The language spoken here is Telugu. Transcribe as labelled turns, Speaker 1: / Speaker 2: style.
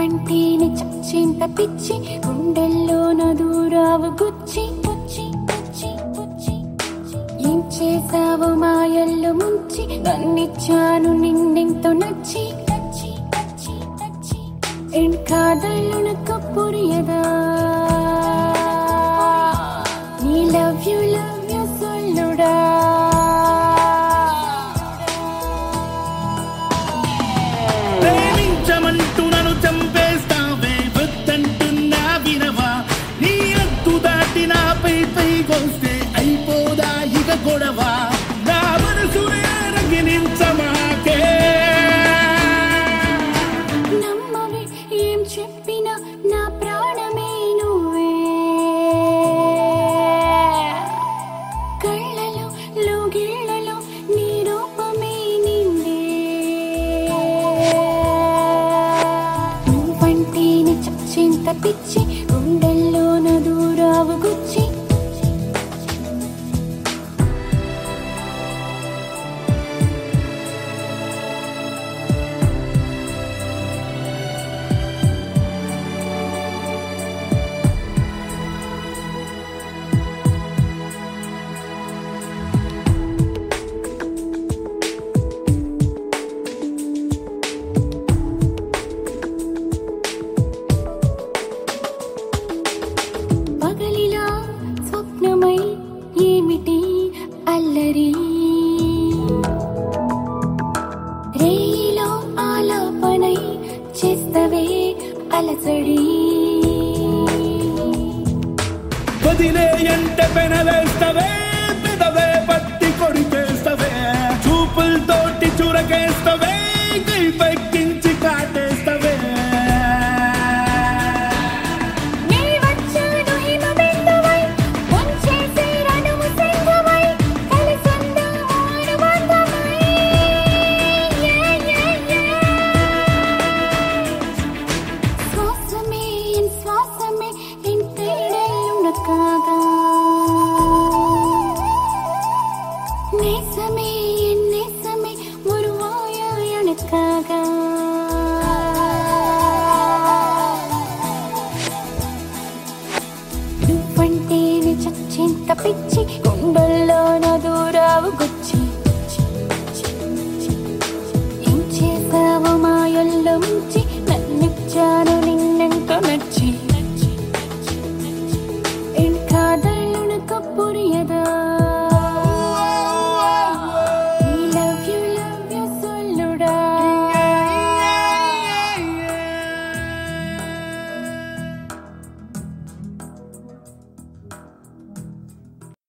Speaker 1: వంటిని చచ్చింత పిచ్చి గుండెల్లో నదురావు గుచ్చి గుచ్చి గుచ్చి గుచ్చి ఏం చేసావు మాయల్లో ముంచి నన్నిచ్చాను నిన్నెంతో నచ్చి నచ్చి నచ్చి నచ్చి. ఎన్ కాదళ్ళునకు కప్పు చచ్చేంత పిచ్చి గుండెల్లో నదూరావు అలసడి
Speaker 2: వదిలే అంటే పెనవేస్తవే
Speaker 1: நேசமே என் நேசமே உருவாயா எனக்காக నువ్వంటేనే చచ్చేంత పిచ్చి గుండెల్లో నా దూరావు గుచ్చి.